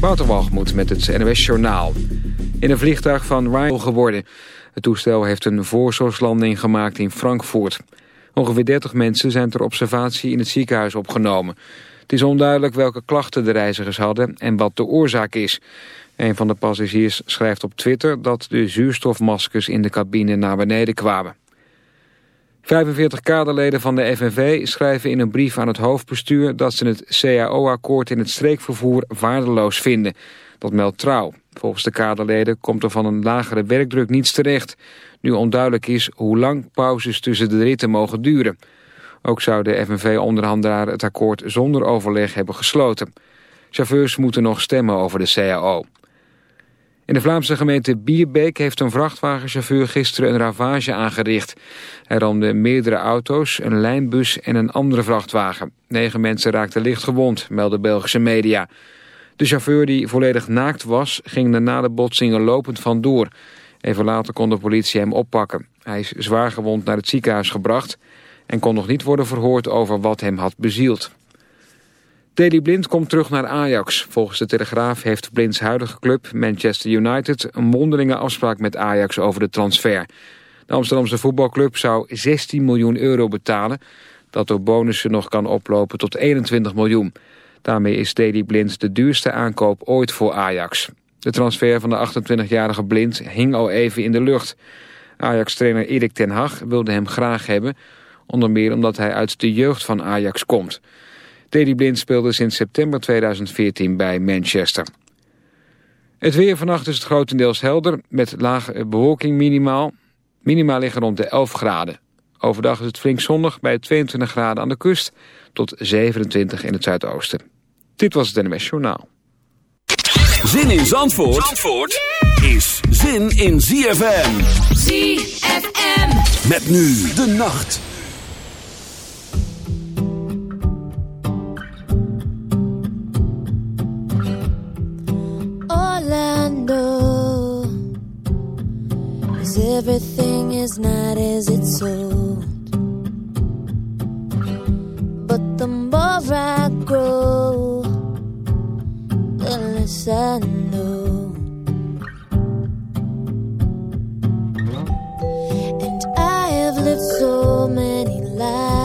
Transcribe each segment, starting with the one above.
Wouter met het NOS Journaal. In een vliegtuig van Ryanair geworden. Het toestel heeft een voorzorgslanding gemaakt in Frankfurt. Ongeveer 30 mensen zijn ter observatie in het ziekenhuis opgenomen. Het is onduidelijk welke klachten de reizigers hadden en wat de oorzaak is. Een van de passagiers schrijft op Twitter dat de zuurstofmaskers in de cabine naar beneden kwamen. 45 kaderleden van de FNV schrijven in een brief aan het hoofdbestuur... dat ze het CAO-akkoord in het streekvervoer waardeloos vinden. Dat meldt Trouw. Volgens de kaderleden komt er van een lagere werkdruk niets terecht. Nu onduidelijk is hoe lang pauzes tussen de ritten mogen duren. Ook zou de FNV-onderhandelaar het akkoord zonder overleg hebben gesloten. Chauffeurs moeten nog stemmen over de CAO. In de Vlaamse gemeente Bierbeek heeft een vrachtwagenchauffeur gisteren een ravage aangericht. Hij ramde meerdere auto's, een lijnbus en een andere vrachtwagen. Negen mensen raakten licht gewond, melden Belgische media. De chauffeur die volledig naakt was, ging na de botsingen lopend vandoor. Even later kon de politie hem oppakken. Hij is zwaar gewond naar het ziekenhuis gebracht... en kon nog niet worden verhoord over wat hem had bezield. Daley Blind komt terug naar Ajax. Volgens de Telegraaf heeft Blinds huidige club, Manchester United... een mondelinge afspraak met Ajax over de transfer. De Amsterdamse voetbalclub zou 16 miljoen euro betalen... dat door bonussen nog kan oplopen tot 21 miljoen. Daarmee is Daley Blind de duurste aankoop ooit voor Ajax. De transfer van de 28-jarige Blind hing al even in de lucht. Ajax-trainer Erik ten Hag wilde hem graag hebben... onder meer omdat hij uit de jeugd van Ajax komt... Daley Blind speelde sinds september 2014 bij Manchester. Het weer vannacht is het grotendeels helder, met lage bewolking minimaal. Minimaal liggen rond de 11 graden. Overdag is het flink zonnig bij 22 graden aan de kust... tot 27 in het zuidoosten. Dit was het NMS Journaal. Zin in Zandvoort, Zandvoort is zin in ZFM. ZFM. Met nu de nacht. Everything is not as it's sold. But the more I grow, the less I know. And I have lived so many lives,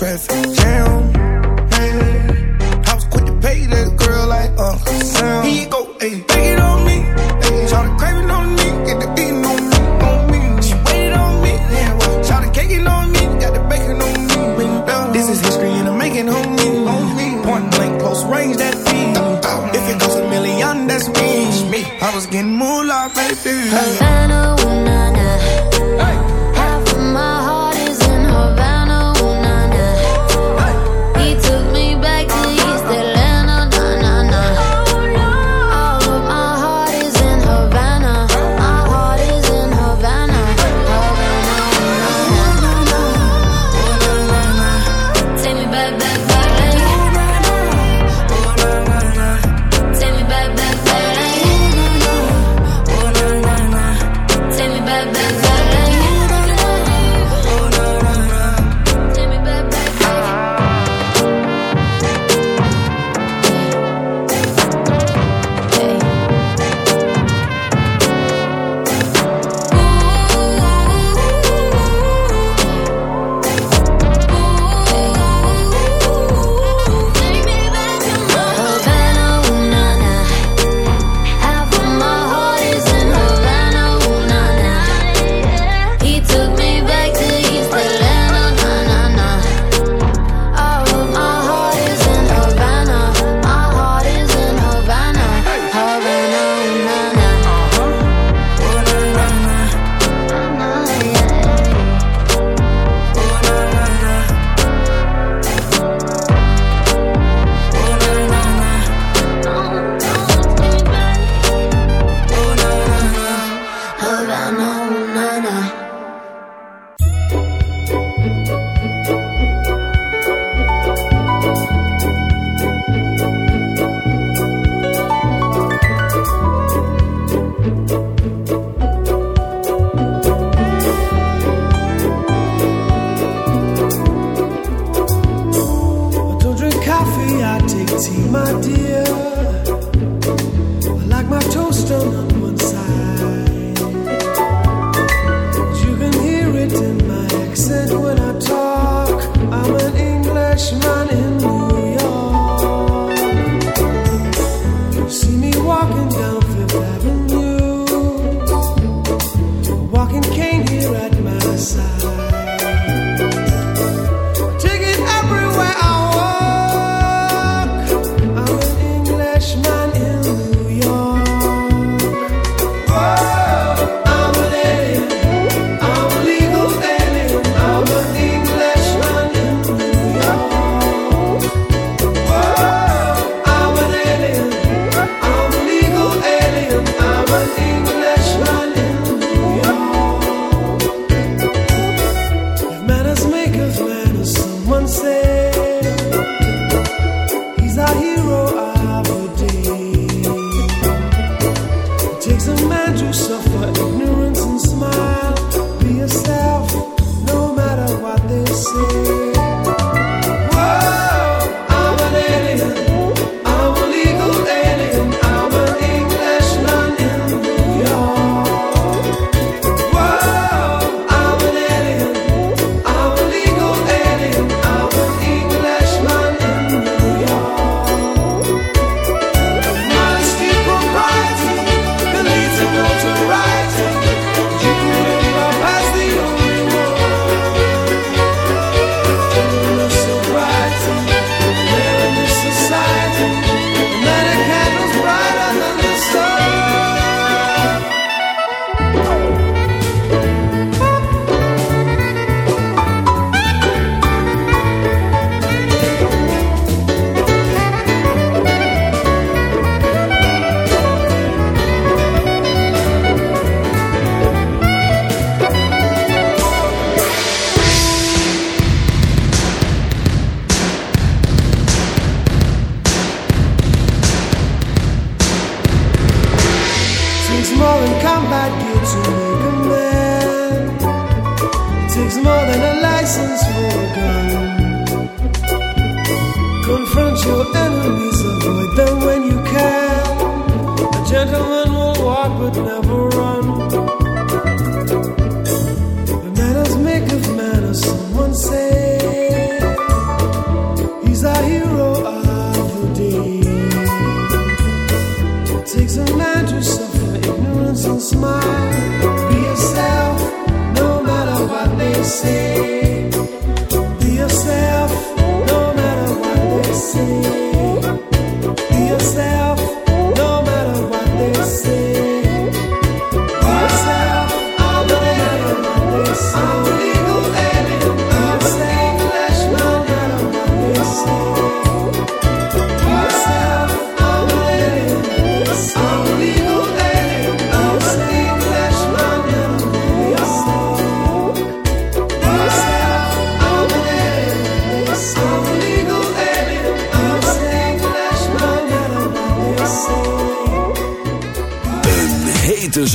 traffic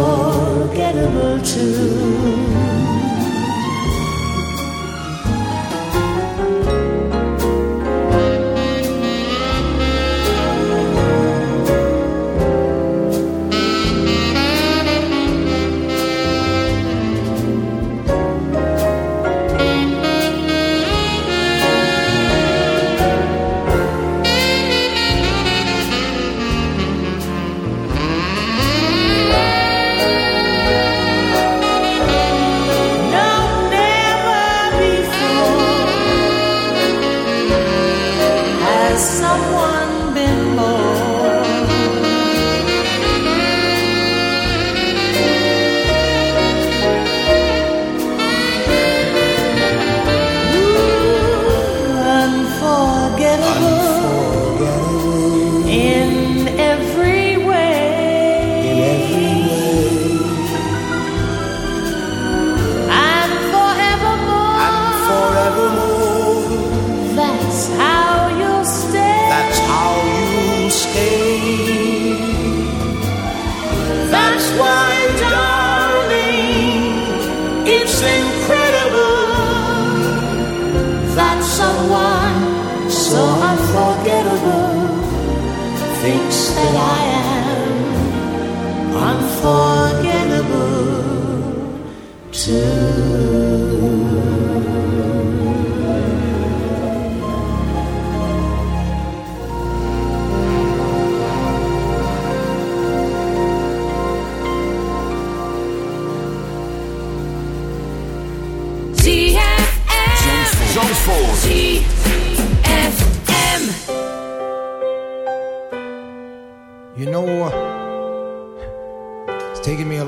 unforgettable too.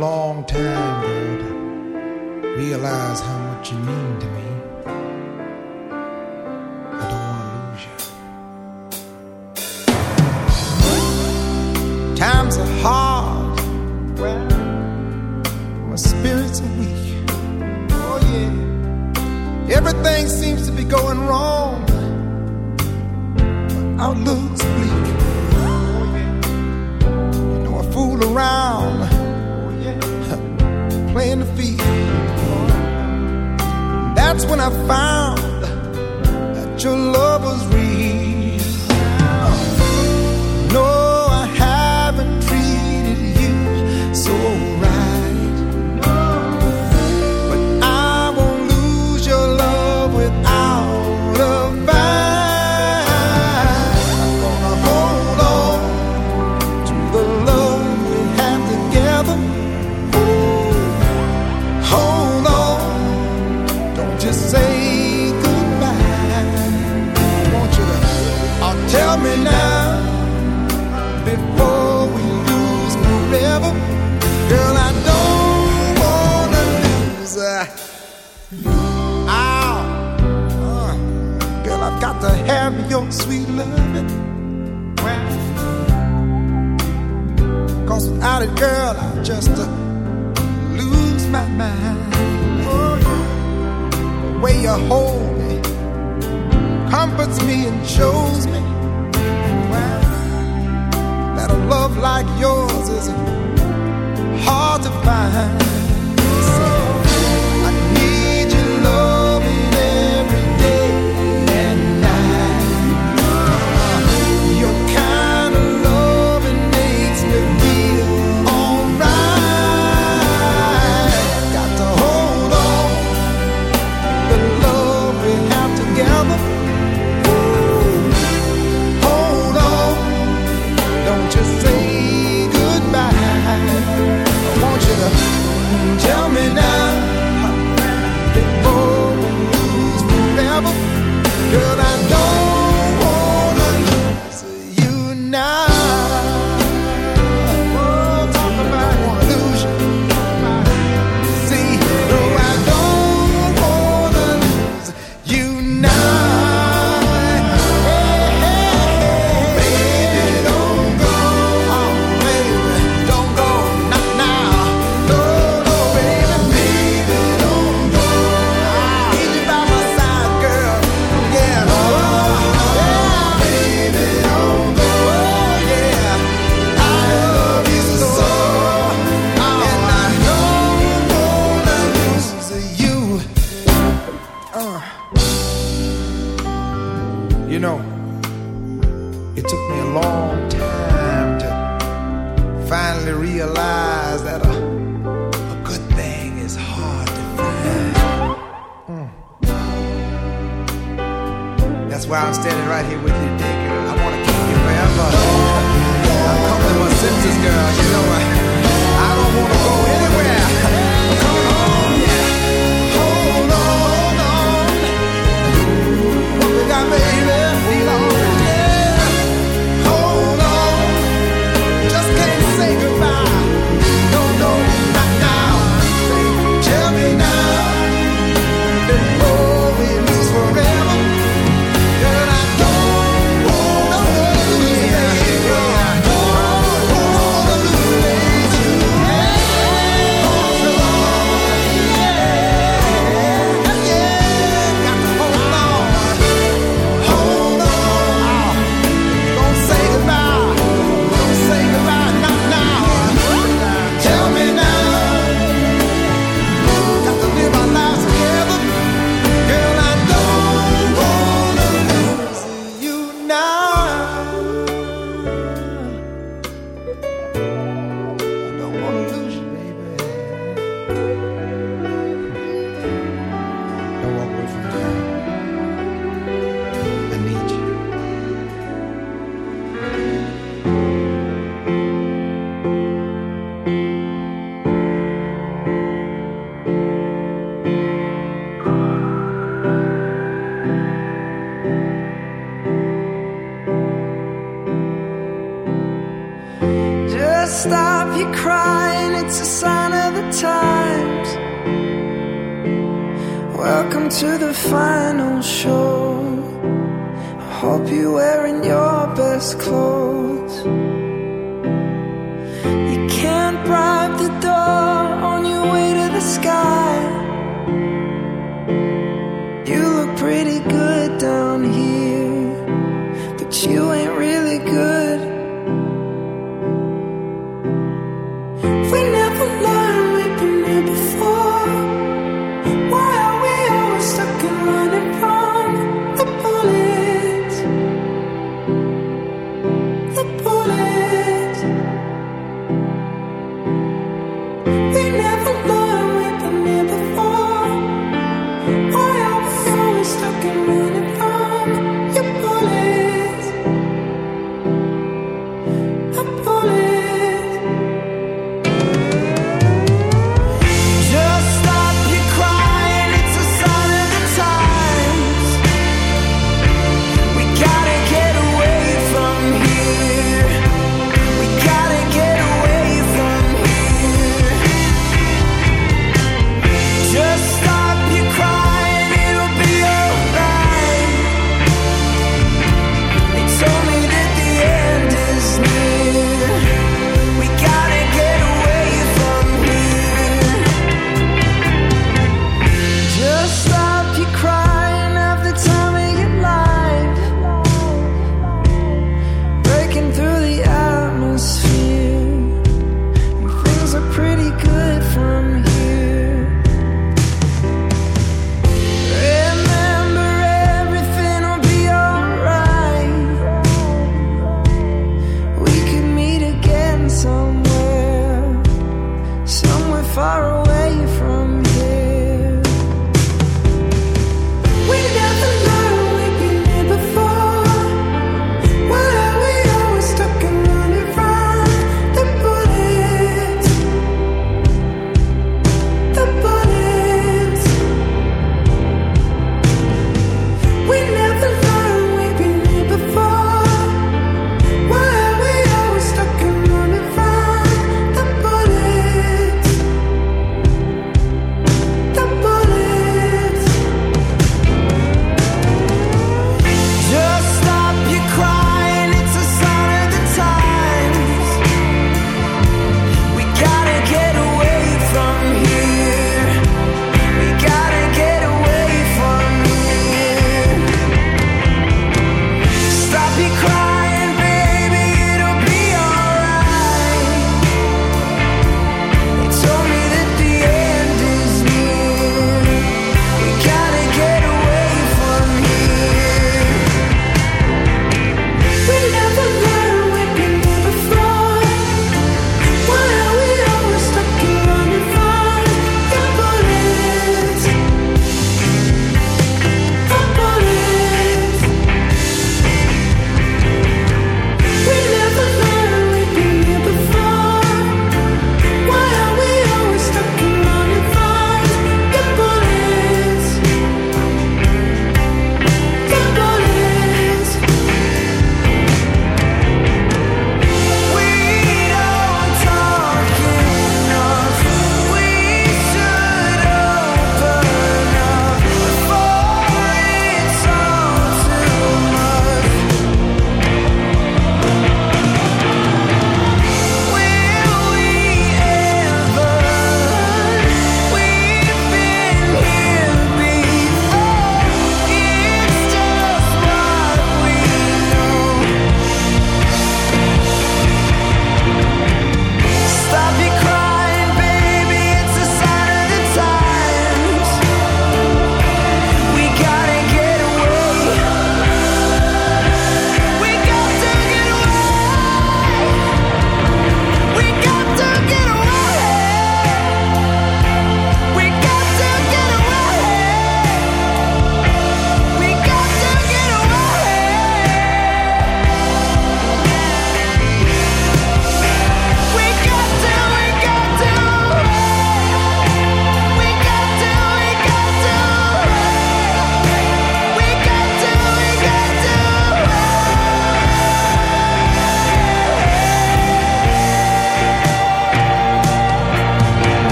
long time, girl, to realize how much you mean to me. to find.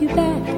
You back.